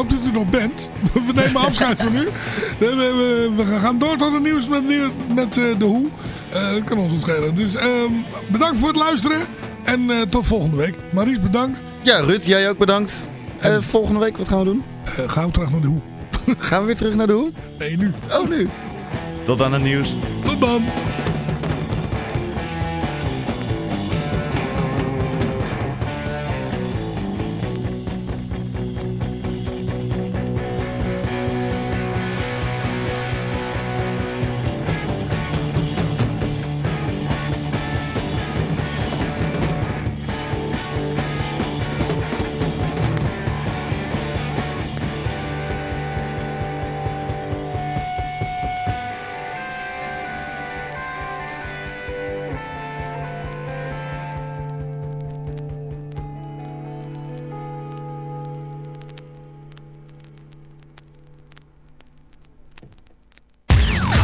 Hoop dat u er nog bent. We nemen afscheid van u. We, we, gaan door tot het nieuws met, met uh, de hoe. Uh, dat kan ons ontschelen. Dus ehm, bedankt voor het luisteren. En uh, tot volgende week. Maries, bedankt. Ja, Ruud, jij ook bedankt. En, volgende week, wat gaan we doen? gaan we terug naar de hoe. gaan we weer terug naar de hoe? Nee, nu. Oh, nu. Tot aan het nieuws. Tot dan.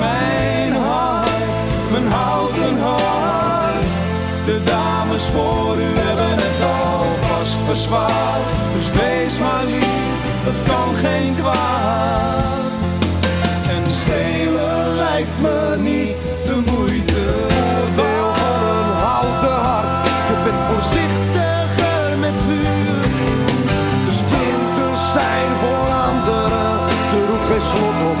Is mijn hart, mijn houten hart. De dames voor u hebben het al vast verzwaard. Dus wees maar lief, dat kan geen kwaad. En stelen lijkt me niet de moeite. Wel van een houten hart, je bent voorzichtiger met vuur zijn voor anderen. Er roept geen slot op,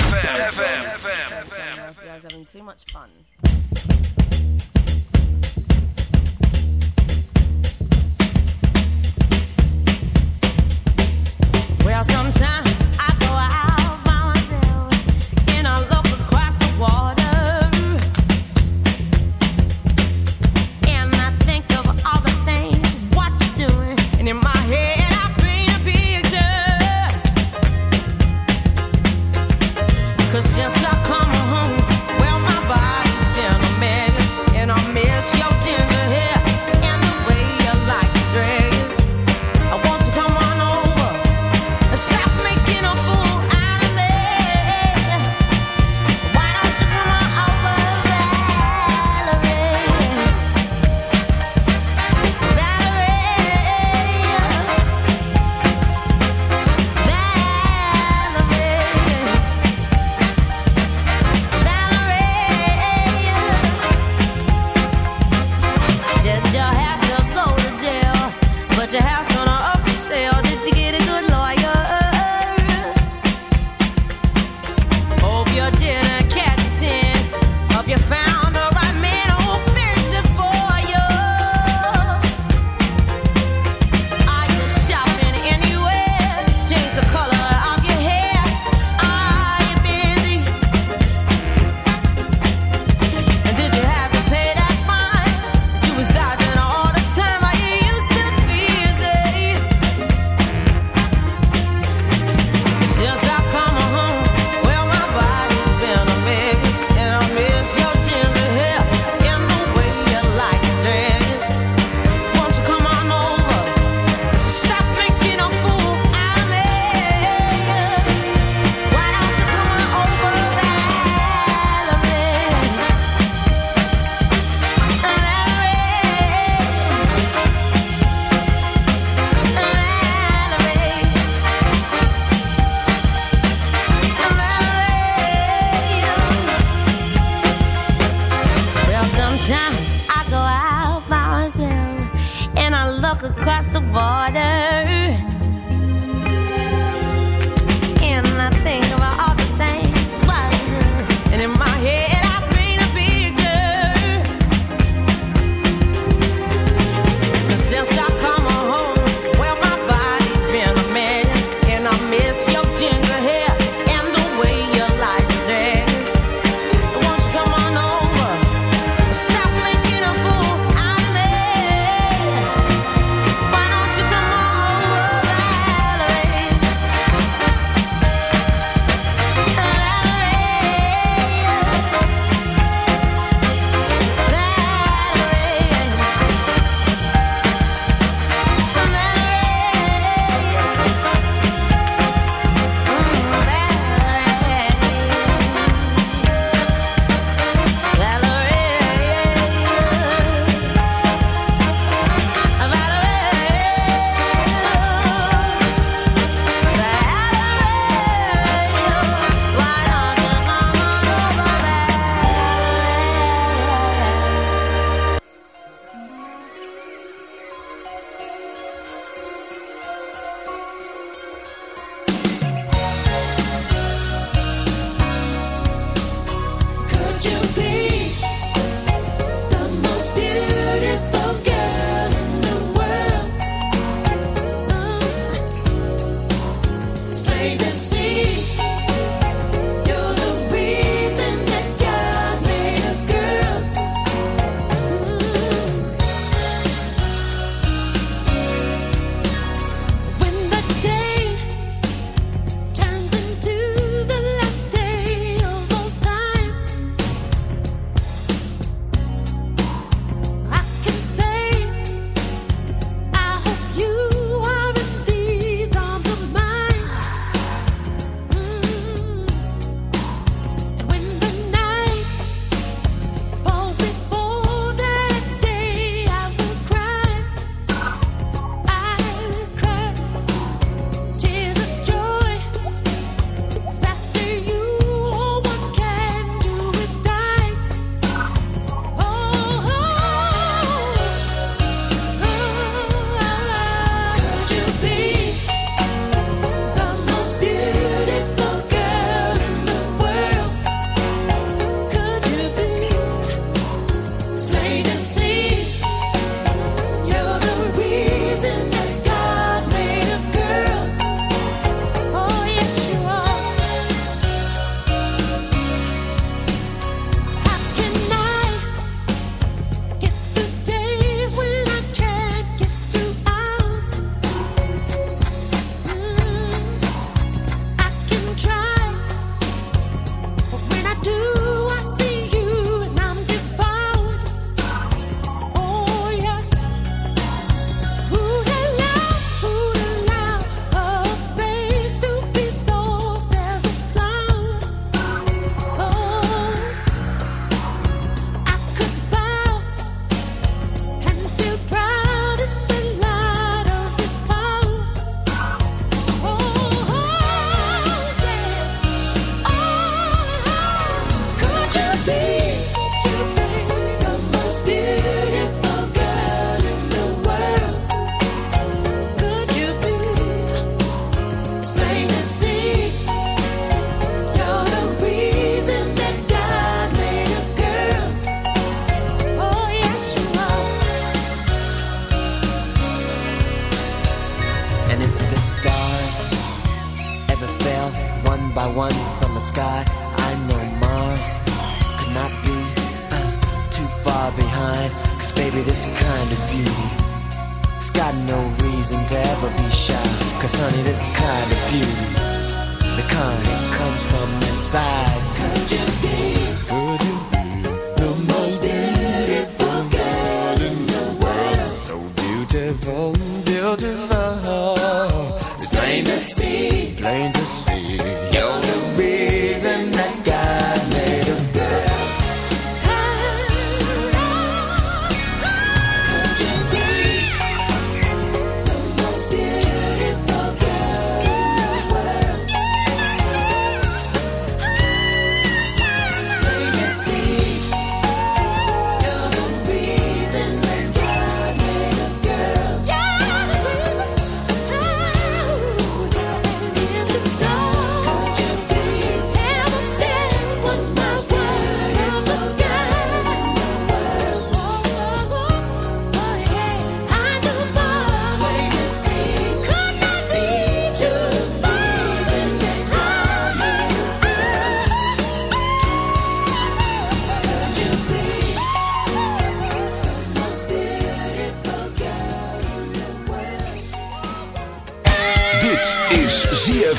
plain to see.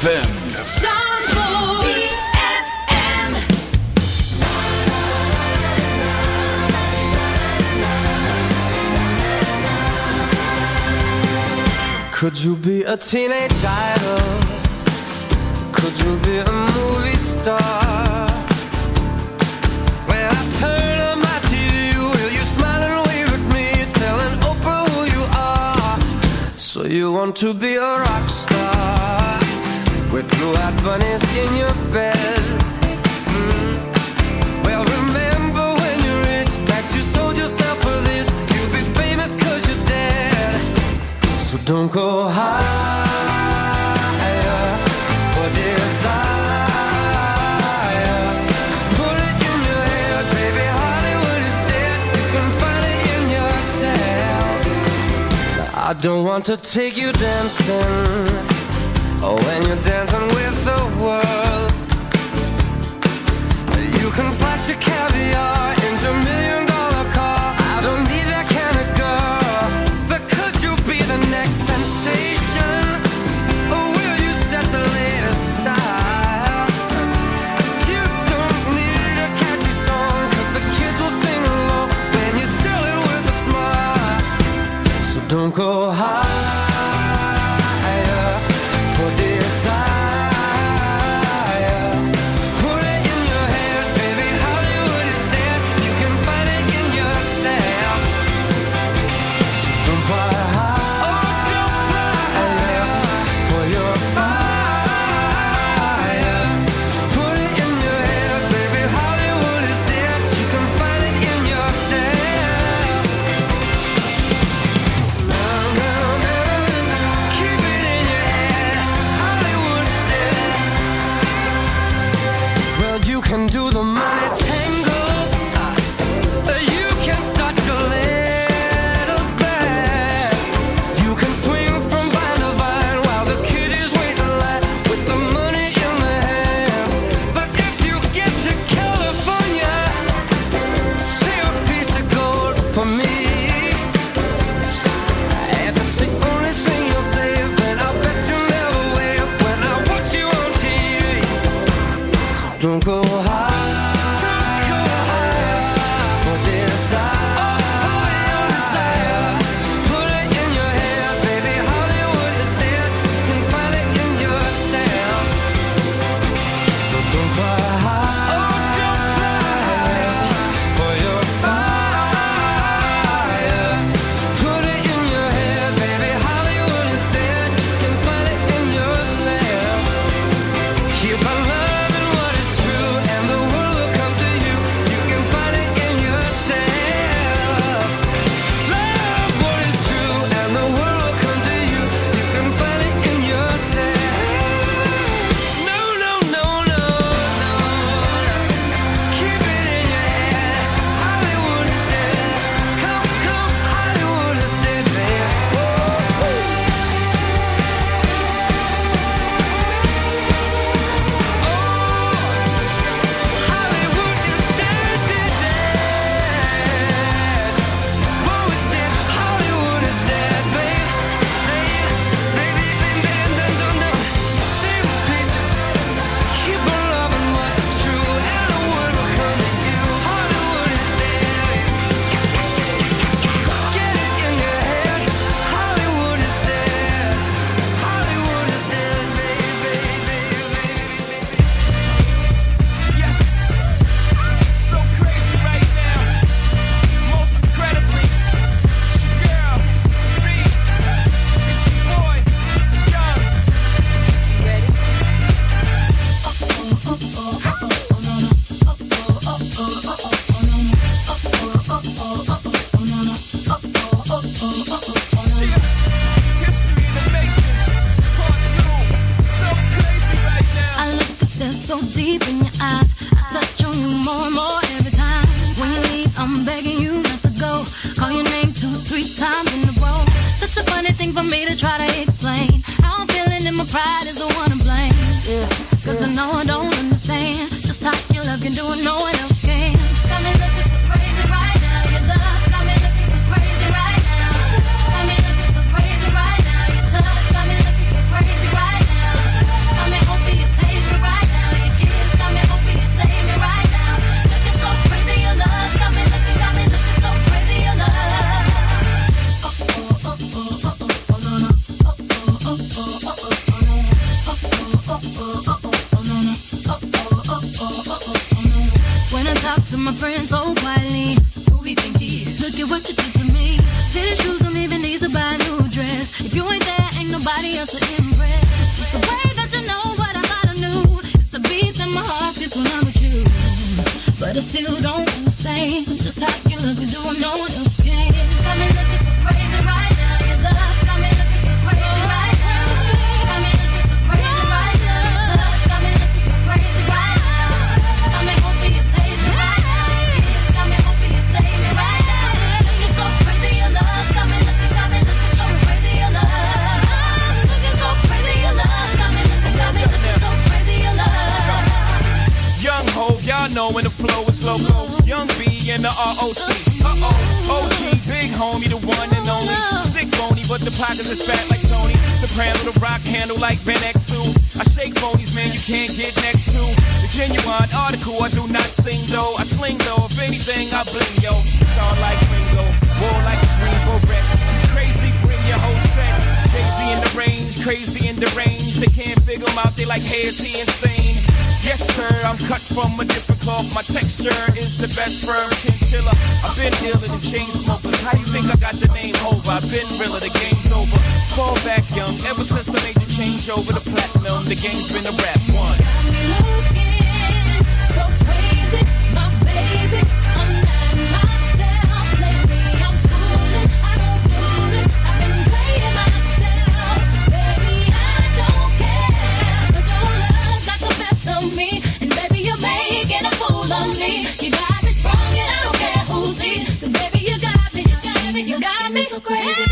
ZFM. Could you be a teenage idol? Could you be a movie star? When I turn on my TV, will you smile and wave at me, telling Oprah who you are? So you want to be a rock Blue eyed bunnies in your bed. Mm. Well, remember when you're rich that you sold yourself for this. You'll be famous cause you're dead. So don't go higher for desire. I don't want to take you dancing Oh, when you're dancing with the world, you can flash your caviar in your million. you don't say. Just how you look, do I know what in the ROC. Uh oh, OG, big homie, the one and only. Stick bony, but the pockets are fat like Tony. Soprano, the rock handle like Ben I shake bonies, man, you can't get next to. The genuine article, I do not sing though. I sling though, if anything, I bling yo. Star like Ringo, war like a Greensboro wreck. Crazy, bring your whole set. Daisy in the range, crazy in the range. They can't figure them out, they like, hey, is he insane? Yes, sir, I'm cut from a different cloth. My texture is the best firm chinchilla. I've been ill in the chain smokers. How you think I got the name over? I've been realer, the game's over. Fall back young, ever since I made the change over the platinum, the game's been a rap one. so crazy.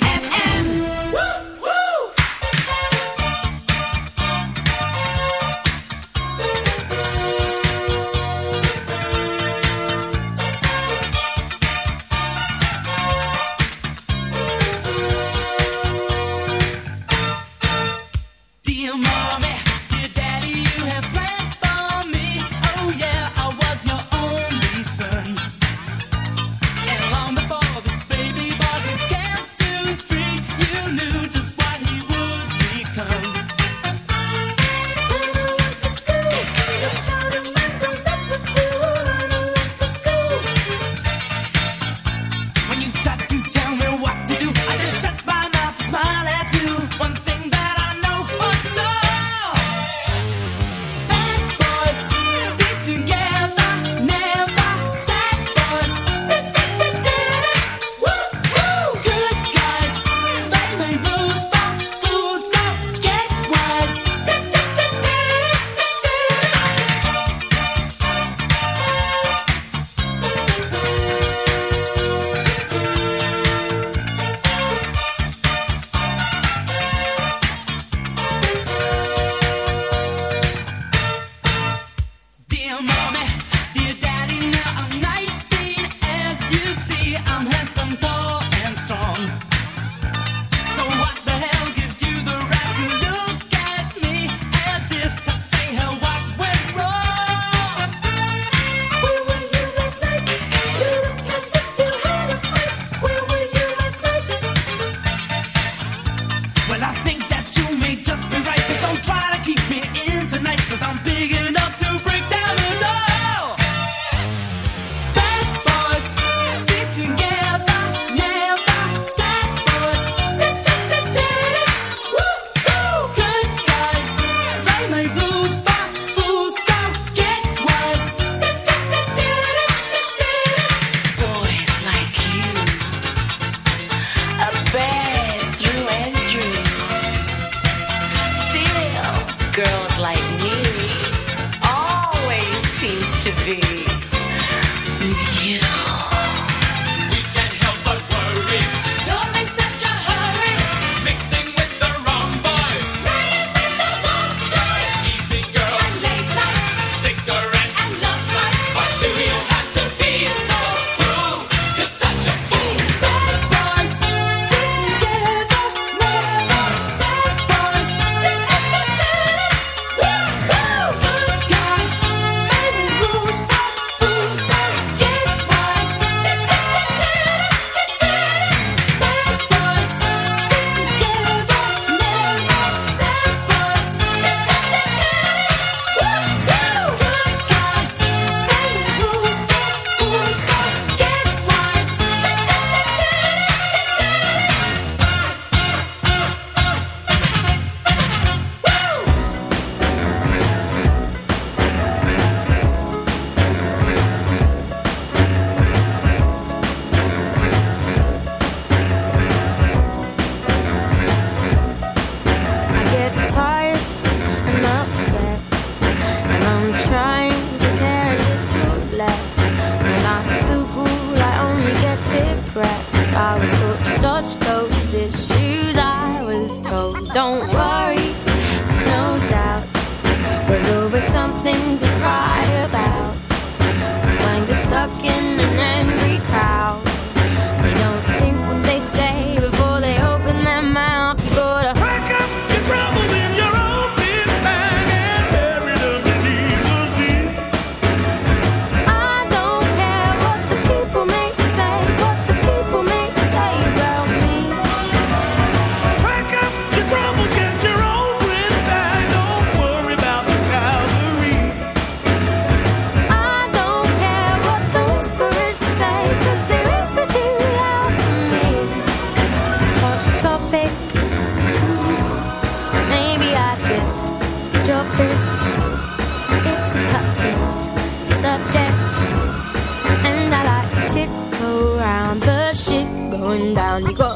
一个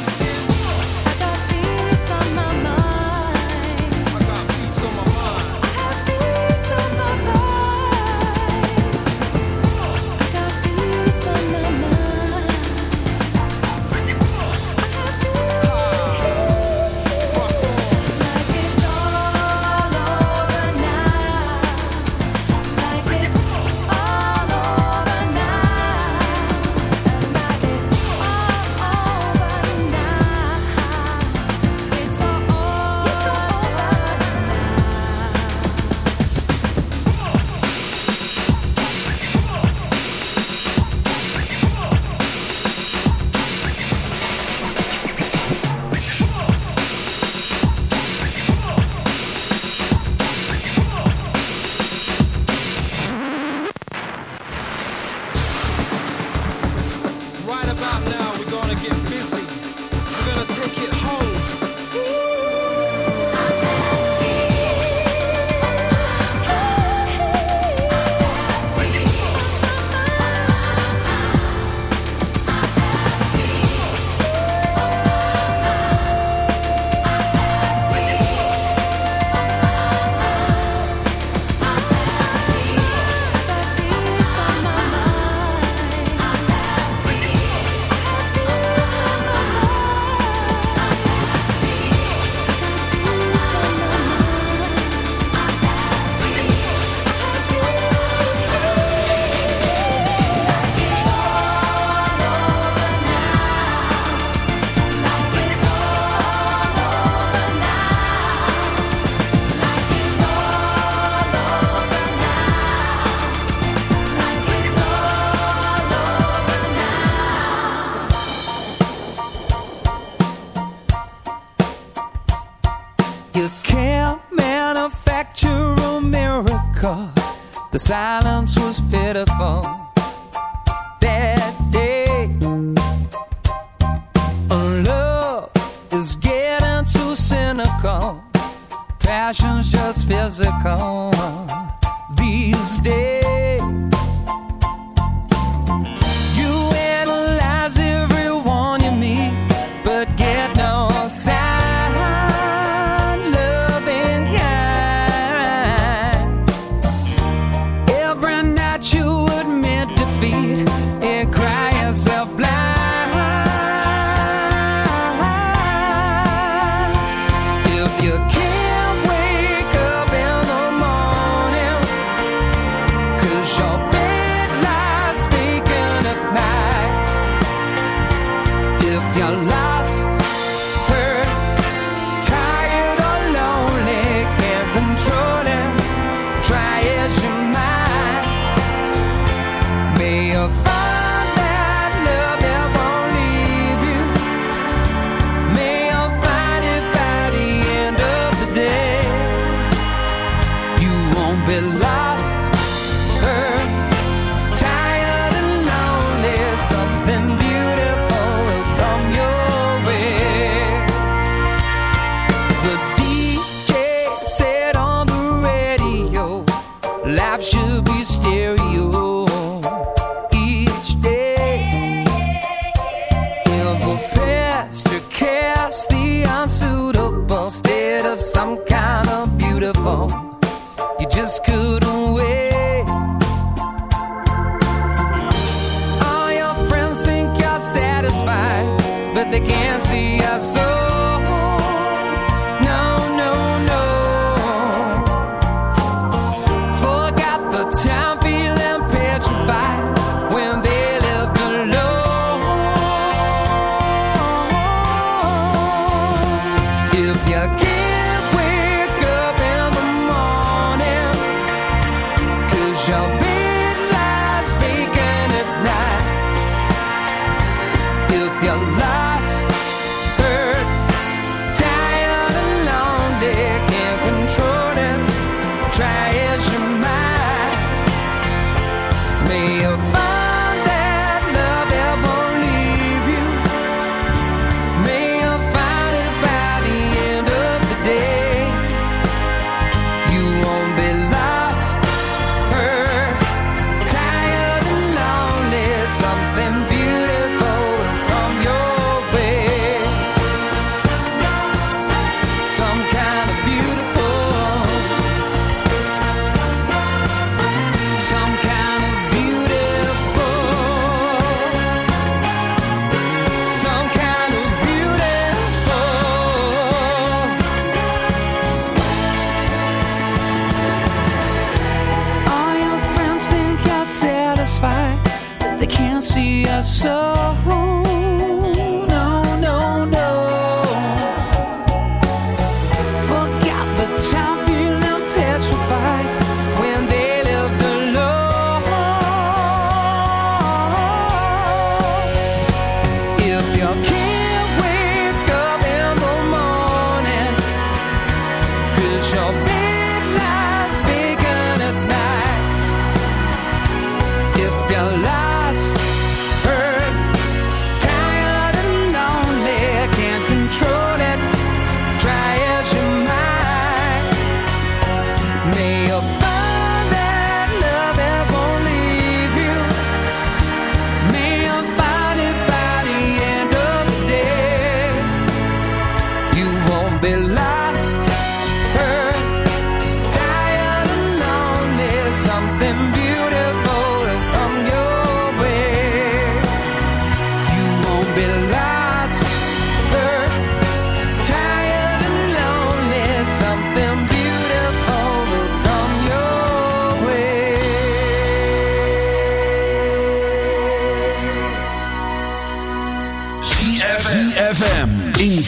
they can't see us so.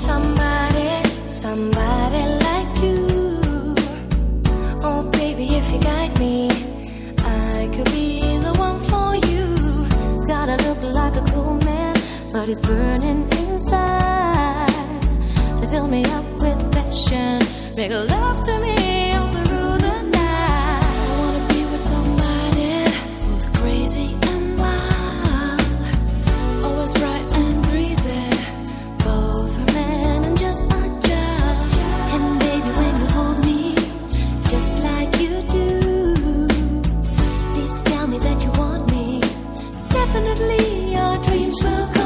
somebody, somebody like you. Oh, baby, if you guide me, I could be the one for you. He's gotta look like a cool man, but he's burning inside. They fill me up with passion, make love to me all through the night. I wanna be with somebody who's crazy. dreams will come.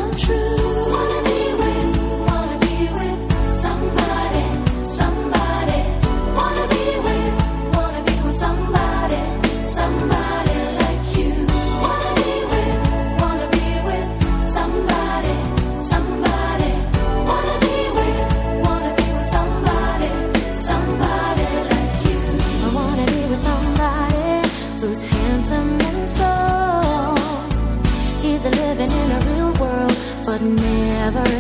Never